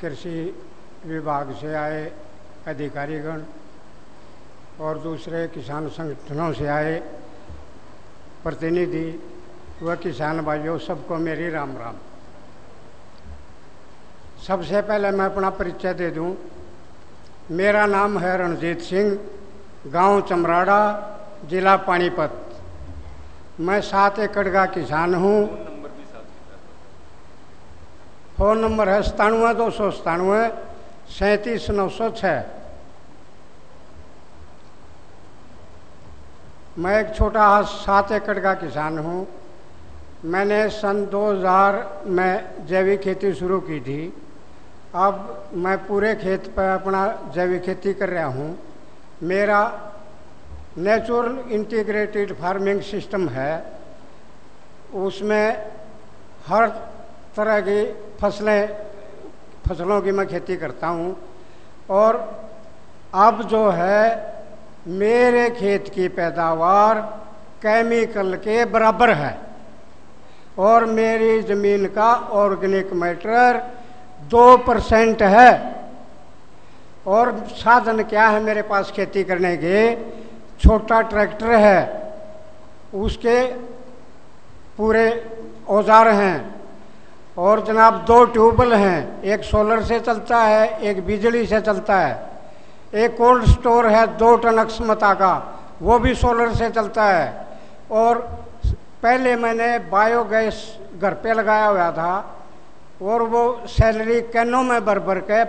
कृषि विभाग से आए अधिकारीगण और दूसरे किसान संगठनों से आए प्रतिनिधि व किसान भाइयों, सबको मेरी राम राम। सबसे पहले मैं अपना परिचय दे दूँ। मेरा नाम है रणजीत सिंह, गाँव चमराड़ा, जिला पानीपत। मैं सात एकड़ का किसान हूँ। फ़ोन नंबर है सतानवे दो सौ सतानवे, सैंतीस नौ सौ छः मैं एक छोटा सात एकड़ का किसान हूँ। मैंने सन 2000 में जैविक खेती शुरू की थी। अब मैं पूरे खेत पर अपना जैविक खेती कर रहा हूँ। मेरा नेचुरल इंटीग्रेटेड फ़ार्मिंग सिस्टम है। उसमें हर तरह की फ़सलें, फ़सलों की मैं खेती करता हूँ। और अब जो है, मेरे खेत की पैदावार केमिकल के बराबर है। और मेरी ज़मीन का ऑर्गेनिक मैटर दो परसेंट है। और साधन क्या है मेरे पास खेती करने के? छोटा ट्रैक्टर है, उसके पूरे औज़ार हैं। और जनाब दो ट्यूबवेल हैं। एक सोलर से चलता है, एक बिजली से चलता है। एक कोल्ड स्टोर है दो टन अक्षमता का, वो भी सोलर से चलता है। और पहले मैंने बायोगैस घर पे लगाया हुआ था और वो सैलरी कैनों में भर भर के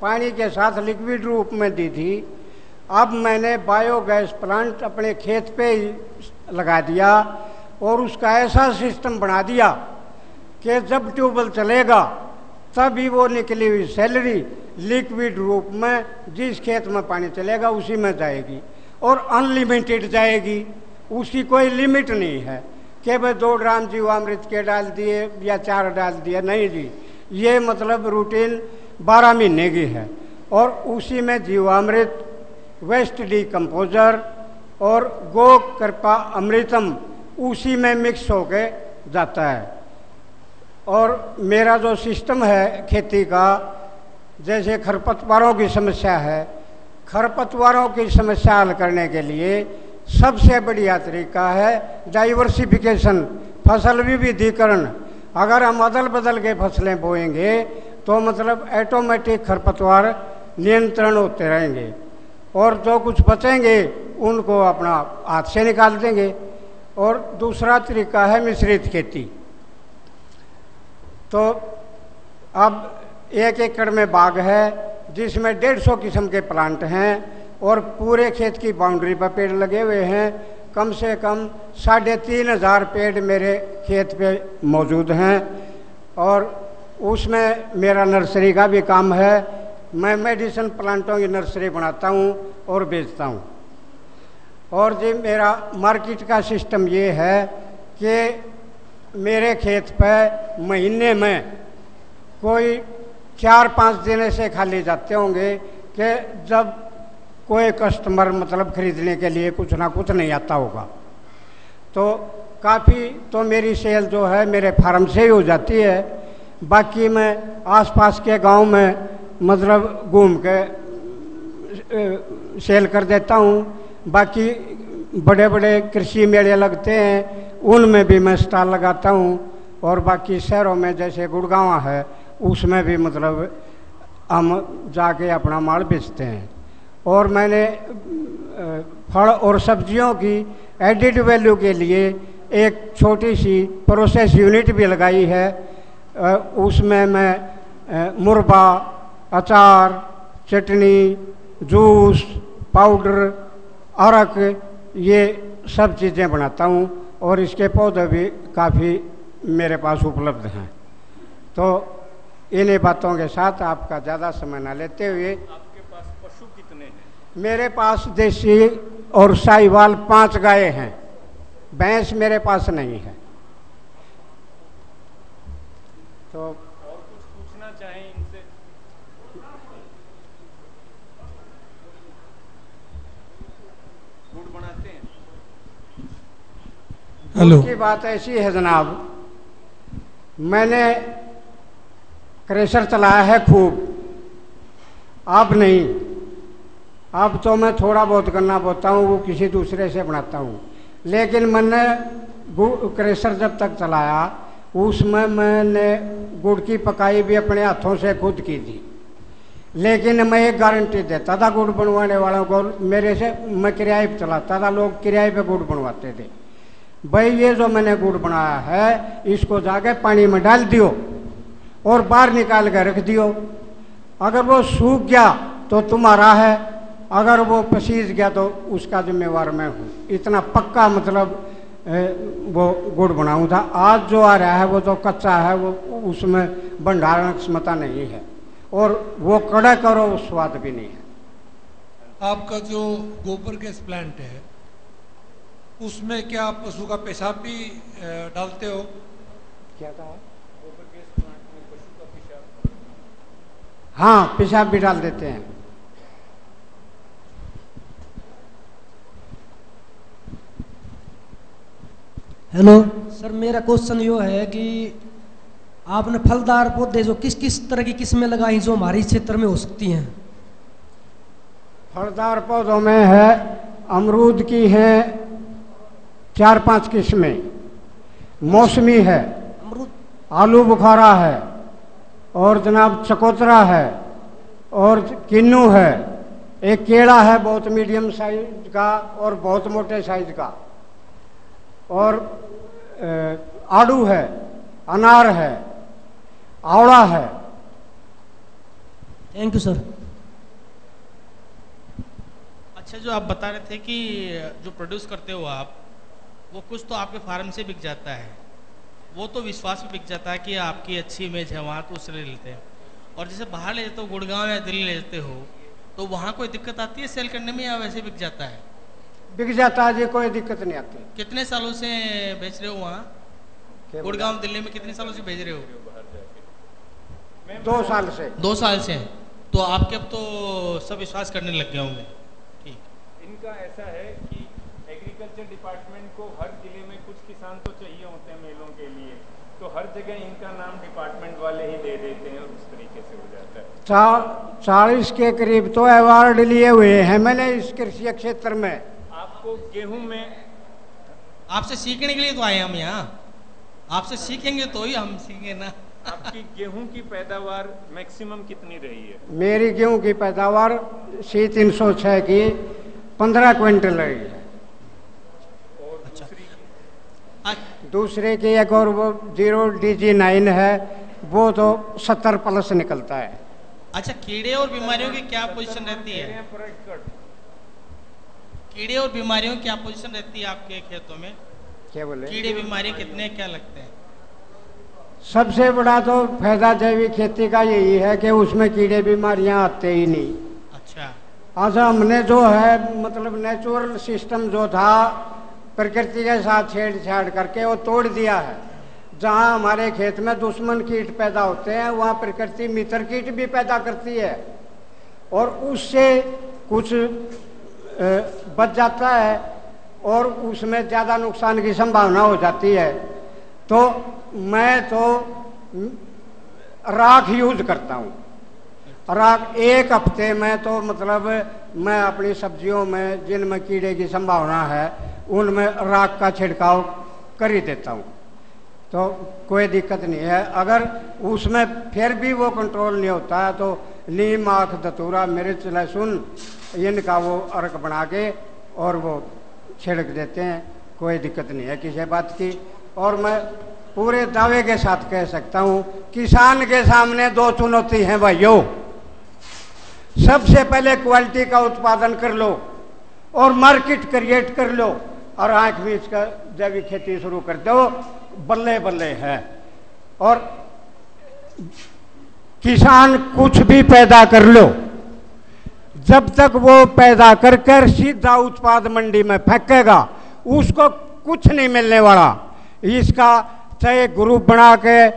पानी के साथ लिक्विड रूप में दी थी। अब मैंने बायोगैस प्लांट अपने खेत पे ही लगा दिया और उसका ऐसा सिस्टम बना दिया कि जब ट्यूबवेल चलेगा, तभी वो निकली हुई सैलरी लिक्विड रूप में जिस खेत में पानी चलेगा, उसी में जाएगी और अनलिमिटेड जाएगी। उसकी कोई लिमिट नहीं है कि भाई दो ड्राम जीवामृत के डाल दिए या चार डाल दिए। नहीं जी, ये मतलब रूटीन बारह महीने की है और उसी में जीवामृत, वेस्ट डी कंपोजर और गो कृपा अमृतम उसी में मिक्स होके जाता है। और मेरा जो सिस्टम है खेती का, जैसे खरपतवारों की समस्या है, खरपतवारों की समस्या हल करने के लिए सबसे बढ़िया तरीका है डाइवर्सिफिकेशन फ़सल विविधीकरण। अगर हम अदल बदल के फ़सलें बोएँगे तो मतलब ऐटोमेटिक खरपतवार नियंत्रण होते रहेंगे। और जो कुछ बचेंगे, उनको अपना हाथ से निकाल देंगे। और दूसरा तरीका है मिश्रित खेती। तो अब एक एकड़ में बाग है, जिसमें डेढ़ सौ किस्म के प्लांट हैं और पूरे खेत की बाउंड्री पर पेड़ लगे हुए हैं। कम से कम साढ़े तीन हज़ार पेड़ मेरे खेत पे मौजूद हैं और उसमें मेरा नर्सरी का भी काम है। मैं मेडिसिन प्लांटों की नर्सरी बनाता हूँ और बेचता हूँ। और जी, मेरा मार्केट का सिस्टम ये है कि मेरे खेत पर महीने में कोई चार पाँच दिन ऐसे खाली जाते होंगे कि जब कोई कस्टमर मतलब खरीदने के लिए कुछ ना कुछ नहीं आता होगा। तो काफ़ी तो मेरी सेल जो है मेरे फार्म से ही हो जाती है। बाकी मैं आसपास के गाँव में मतलब घूम के सेल कर देता हूँ। बाकी बड़े बड़े कृषि मेले लगते हैं, उनमें भी मैं स्टॉल लगाता हूँ। और बाकी शहरों में जैसे गुड़गांव है, उसमें भी मतलब हम जाके अपना माल बेचते हैं। और मैंने फल और सब्जियों की एडिड वैल्यू के लिए एक छोटी सी प्रोसेस यूनिट भी लगाई है। उसमें मैं मुरबा अचार, चटनी, जूस पाउडर अरक, ये सब चीज़ें बनाता हूँ। और इसके पौधे भी काफ़ी मेरे पास उपलब्ध हैं। तो इन्हीं बातों के साथ आपका ज़्यादा समय ना लेते हुए आपके पास पशु कितने हैं? मेरे पास देसी और साहिवाल पाँच गाय हैं। भैंस मेरे पास नहीं है। तो और कुछ पूछना चाहें इनसे? गुड़ बनाते हैं। हेलो। की बात ऐसी है जनाब मैंने क्रेशर चलाया है खूब। अब नहीं। अब तो मैं थोड़ा बहुत करना बोलता हूँ, वो किसी दूसरे से बनाता हूँ। लेकिन मैंने क्रेशर जब तक चलाया उसमें मैंने गुड़ की पकाई भी अपने हाथों से खुद की थी। लेकिन मैं एक गारंटी देता था गुड़ बनवाने वालों को मेरे से मैं किराए पर चलाता था, लोग किराए पे गुड़ बनवाते थे। भाई, ये जो मैंने गुड़ बनाया है, इसको जाके पानी में डाल दियो और बाहर निकाल कर रख दियो। अगर वो सूख गया तो तुम्हारा है, अगर वो पसीज गया तो उसका जिम्मेवार मैं हूँ। इतना पक्का मतलब वो गुड़ बनाऊँ था। आज जो आ रहा है, वो जो कच्चा है, वो उसमें भंडारण क्षमता नहीं है और वो कड़क और वो स्वाद भी नहीं है। आपका जो गोबर गैस प्लांट है उसमें क्या आप पशु का पेशाब भी डालते हो? क्या कहा गोबर गैस प्लांट में पशु का पेशाब हाँ पेशाब भी डाल देते हैं। हेलो सर मेरा क्वेश्चन यो है कि आपने फलदार पौधे जो किस किस तरह की किस्में लगाई जो हमारे क्षेत्र में हो सकती हैं? फलदार पौधों में है अमरूद की है चार पाँच किस्में मौसमी है अमरूद। आलू बुखारा है और जनाब चकोतरा है और किन्नू है। एक केला है बहुत मीडियम साइज़ का और बहुत मोटे साइज़ का। और आड़ू है अनार है आवड़ा है। थैंक यू सर अच्छा जो आप बता रहे थे कि जो प्रोड्यूस करते हो आप वो कुछ तो आपके फार्म से बिक जाता है। वो तो विश्वास में बिक जाता है कि आपकी अच्छी इमेज है वहाँ तो उससे ले लेते हैं। और जैसे बाहर ले जाते हो गुड़गांव या दिल्ली ले जाते हो तो वहाँ कोई दिक्कत आती है सेल करने में या वैसे बिक जाता है? बिक जाता है जी कोई दिक्कत नहीं आती। कितने सालों से बेच रहे हो वहाँ? गुड़गांव दिल्ली में कितने सालों से भेज रहे हो? दो साल से। दो साल से। तो आपके अब तो सब विश्वास करने लग गए होंगे? ठीक। इनका ऐसा है एग्रीकल्चर डिपार्टमेंट को हर ज़िले में कुछ किसान तो चाहिए होते हैं मेलों के लिए। तो हर जगह इनका नाम डिपार्टमेंट वाले ही दे देते हैं और उस तरीके से हो जाता है। चा चालीस के करीब तो अवार्ड लिए हुए हैं मैंने इस कृषि क्षेत्र में। आपको गेहूँ में आपसे सीखने के लिए तो आए हम यहाँ। आपसे सीखेंगे तो ही हम सीखेंगे ना। आपकी गेहूँ की पैदावार मैक्सिमम कितनी रही है? मेरी गेहूँ की पैदावार सी तीन सौ छः की पंद्रह क्विंटल रही है और अच्छा। दूसरी अच्छा, दूसरे की एक और वो ज़ीरो डी जी नाइन है वो तो सत्तर प्लस निकलता है। अच्छा कीड़े और बीमारियों की क्या पोजीशन रहती है। कीड़े और बीमारियों की क्या पोजीशन रहती है आपके खेतों में? क्या बोले? कीड़े बीमारी कितने क्या लगते हैं? सबसे बड़ा तो फ़ायदा जैविक खेती का यही है कि उसमें कीड़े बीमारियाँ आते ही नहीं। अच्छा। अच्छा हमने जो है मतलब नेचुरल सिस्टम जो था प्रकृति के साथ छेड़छाड़ करके वो तोड़ दिया है। जहाँ हमारे खेत में दुश्मन कीट पैदा होते हैं, वहाँ प्रकृति मित्र कीट भी पैदा करती है। और उससे कुछ बच जाता है और उसमें ज़्यादा नुकसान की संभावना हो जाती है। तो मैं तो राख यूज़ करता हूँ। राख एक हफ़्ते में तो मतलब मैं अपनी सब्जियों में, जिनमें कीड़े की संभावना है उनमें राख का छिड़काव कर ही देता हूँ। तो कोई दिक्कत नहीं है। अगर उसमें फिर भी वो कंट्रोल नहीं होता है तो नीम, आख, धतूरा, मिर्च, लहसुन इनका वो अर्क बना के और वो छिड़क देते हैं। कोई दिक्कत नहीं है किसी बात की। और मैं पूरे दावे के साथ कह सकता हूँ, किसान के सामने दो चुनौती हैं भाइयों। सबसे पहले क्वालिटी का उत्पादन कर लो और मार्केट क्रिएट कर लो। और आँख बीच का जैविक खेती शुरू कर दो। बल्ले बल्ले है। और किसान कुछ भी पैदा कर लो। जब तक वो पैदा कर कर सीधा उत्पाद मंडी में फेंकेगा, उसको कुछ नहीं मिलने वाला। इसका चाहे ग्रुप बना के,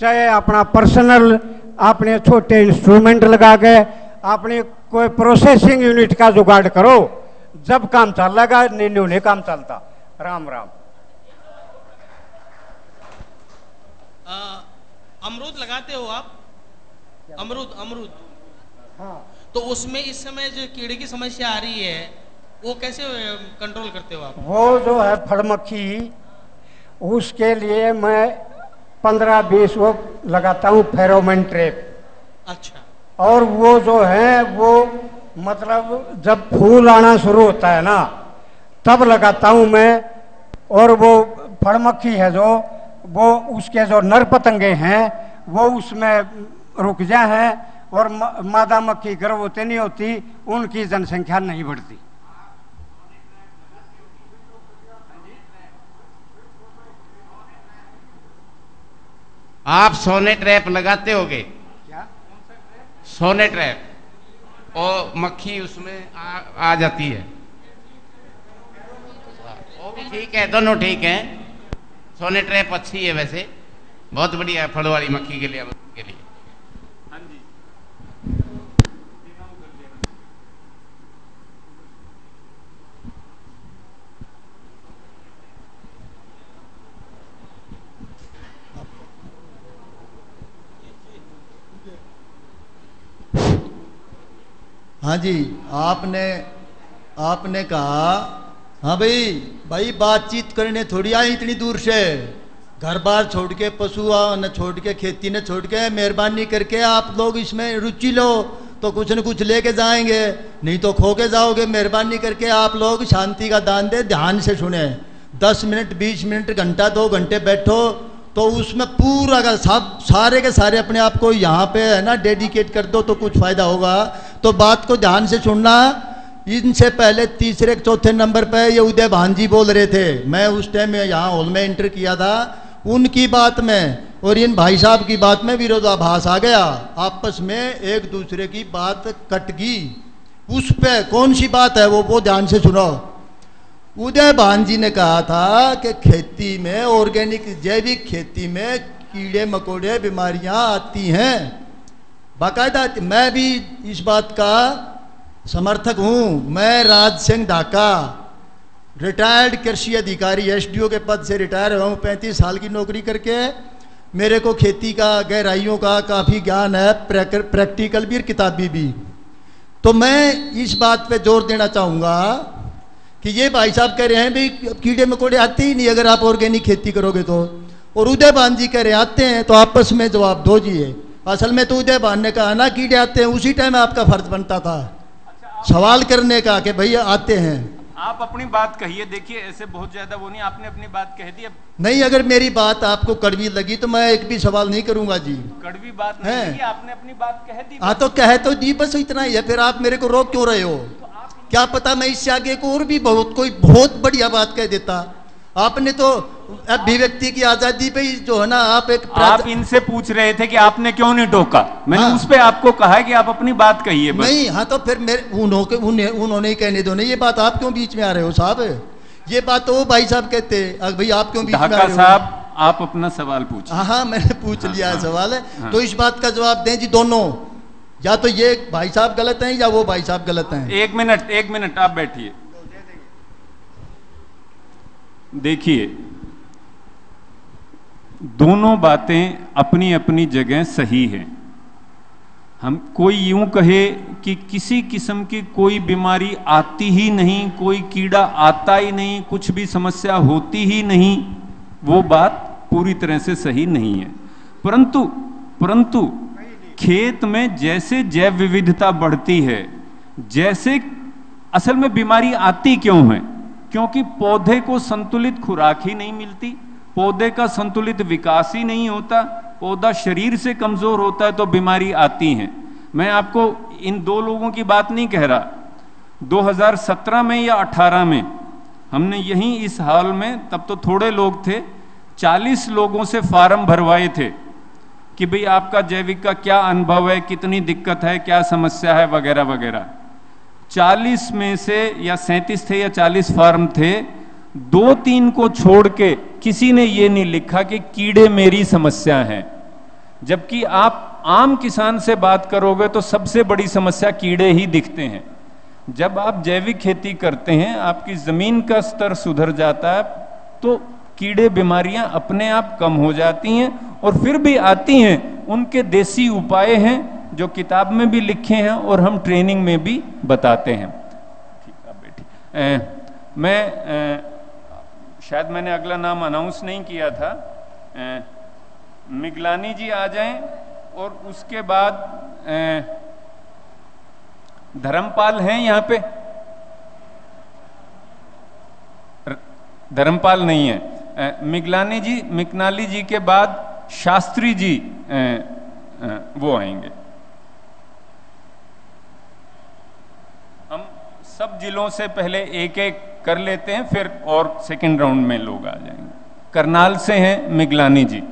चाहे अपना पर्सनल, अपने छोटे इंस्ट्रूमेंट लगा के, अपनी कोई प्रोसेसिंग यूनिट का जुगाड़ करो। जब काम नहीं नहीं काम चलता। राम राम। अमरूद लगाते हो आप? अमरूद अमरूद। हाँ। तो उसमें इस समय जो कीड़े की समस्या आ रही है वो कैसे कंट्रोल करते हो आप? वो जो है फड़मक्खी उसके लिए मैं पंद्रह बीस वो लगाता हूँ फेरोमन ट्रेप। अच्छा। और वो जो है वो मतलब जब फूल आना शुरू होता है ना तब लगाता हूँ मैं और वो फड़मक्खी है जो वो उसके जो नर पतंगे हैं वो उसमें रुक जाए हैं और मादा मक्खी गर्भवती नहीं होती उनकी जनसंख्या नहीं बढ़ती। आप सोने ट्रैप लगाते होगे? क्या? सोने ट्रैप। और मक्खी उसमें आ, आ जाती है। वो भी ठीक है दोनों ठीक है। सोने ट्रैप अच्छी है वैसे। बहुत बढ़िया फल वाली मक्खी के लिए के लिए हाँ जी हाँ जी, आपने आपने कहा हाँ भाई भाई बातचीत करने थोड़ी आई इतनी दूर से। घर बार छोड़ के पशु न छोड़ के खेती, न छोड़ के मेहरबानी करके आप लोग इसमें रुचि लो तो कुछ न कुछ लेके जाएँगे। नहीं तो खो के जाओगे, मेहरबानी करके आप लोग शांति का दान दे, ध्यान से सुने। दस मिनट, बीस मिनट, घंटा, दो घंटे बैठो तो उसमें पूरा का सब, सारे के सारे अपने आप को यहाँ पे है ना, डेडिकेट कर दो तो कुछ फ़ायदा होगा। तो बात को ध्यान से सुनना। इनसे पहले तीसरे, चौथे नंबर पर ये उदय भानजी बोल रहे थे। मैं उस टाइम यहाँ हॉल में एंटर किया था। उनकी बात में और इन भाई साहब की बात में विरोधाभास आ गया। आपस में एक दूसरे की बात कट गई। उस पे कौन सी बात है वो वो ध्यान से सुनो। उदय भान जी ने कहा था कि खेती में ऑर्गेनिक जैविक खेती में कीड़े मकोड़े बीमारियाँ आती हैं। बाकायदा मैं भी इस बात का समर्थक हूँ। मैं राज सिंह ढाका रिटायर्ड कृषि अधिकारी एसडीओ के पद से रिटायर हुआ हूँ, पैंतीस साल की नौकरी करके। मेरे को खेती का, गहराइयों का काफ़ी ज्ञान है प्रैक- प्रैक्टिकल भी और किताबी भी। तो मैं इस बात पे ज़ोर देना चाहूँगा कि ये भाई साहब कह रहे हैं भाई कीड़े मकोड़े आते ही नहीं, अगर आप ऑर्गेनिक खेती करोगे तो। और उदय भान जी कह रहे आते हैं तो आपस में जवाब दो जी है असल में तो उदय भान ने कहा ना कीड़े आते हैं। उसी टाइम आपका फ़र्ज़ बनता था। सवाल करने का कि भैया आते हैं। आप अपनी बात कहिए देखिए ऐसे बहुत ज़्यादा वो नहीं आपने अपनी बात कह दी अब नहीं अगर मेरी बात आपको कड़वी लगी तो मैं एक भी सवाल नहीं करूँगा जी। कड़वी बात है। नहीं लगी आपने अपनी बात कह दी। हाँ तो कह तो दी बस इतना ही है। फिर आप मेरे को रोक क्यों रहे हो क्या पता मैं इससे आगे को और भी बहुत कोई बहुत बढ़िया बात कह देता। आपने तो अभिव्यक्ति की आज़ादी पे ही जो है ना आप एक आप इनसे पूछ रहे थे कि आपने क्यों नहीं टोका? मैंने हाँ। उस पे आपको कहा है कि आप अपनी बात कहिए बस। नहीं हाँ तो फिर मेरे उन्हों के उन्हें उन्होंने ही कहने दो नहीं ये बात आप क्यों बीच में आ रहे हो साहब? ये बात तो वो भाई साहब कहते अ, भाई आप क्यों बीच में आ रहे हो? साहब आप अपना सवाल पूछिए हाँ हाँ मैंने पूछ हाँ, लिया हाँ, सवाल है। हाँ। तो इस बात का जवाब दें जी दोनों। या तो ये भाई साहब गलत हैं या वो भाई साहब गलत हैं। एक मिनट एक मिनट आप बैठिए। देखिए दोनों बातें अपनी अपनी जगह सही हैं। हम कोई यूँ कहे कि किसी किस्म की कोई बीमारी आती ही नहीं, कोई कीड़ा आता ही नहीं, कुछ भी समस्या होती ही नहीं, वो बात पूरी तरह से सही नहीं है। परंतु परंतु खेत में जैसे जैव विविधता बढ़ती है, जैसे असल में बीमारी आती क्यों है? क्योंकि पौधे को संतुलित खुराक ही नहीं मिलती। पौधे का संतुलित विकास ही नहीं होता, पौधा शरीर से कमज़ोर होता है तो बीमारी आती है। मैं आपको इन दो लोगों की बात नहीं कह रहा। 2017 में या 18 में, हमने यहीं इस हाल में, तब तो थोड़े लोग थे 40 लोगों से फार्म भरवाए थे कि भाई आपका जैविक का क्या अनुभव है, कितनी दिक्कत है, क्या समस्या है, वगैरह वगैरह। 40 में से या 37 थे या 40 फार्म थे दो तीन को छोड़ के किसी ने ये नहीं लिखा कि कीड़े मेरी समस्या है। जबकि आप आम किसान से बात करोगे तो सबसे बड़ी समस्या कीड़े ही दिखते हैं। जब आप जैविक खेती करते हैं आपकी ज़मीन का स्तर सुधर जाता है तो कीड़े बीमारियाँ अपने आप कम हो जाती हैं और फिर भी आती हैं। उनके देसी उपाय हैं जो किताब में भी लिखे हैं और हम ट्रेनिंग में भी बताते हैं। ठीक है बेटी मैं ए, शायद मैंने अगला नाम अनाउंस नहीं किया था। मिगलानी जी आ जाएँ और उसके बाद धर्मपाल हैं यहाँ पे? धर्मपाल नहीं है। मिगलानी जी मिकनाली जी के बाद शास्त्री जी वो आएँगे। हम सब जिलों से पहले एक एक कर लेते हैं, फिर और सेकेंड राउंड में लोग आ जाएँगे। करनाल से हैं मिगलानी जी।